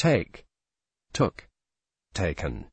take, took, taken.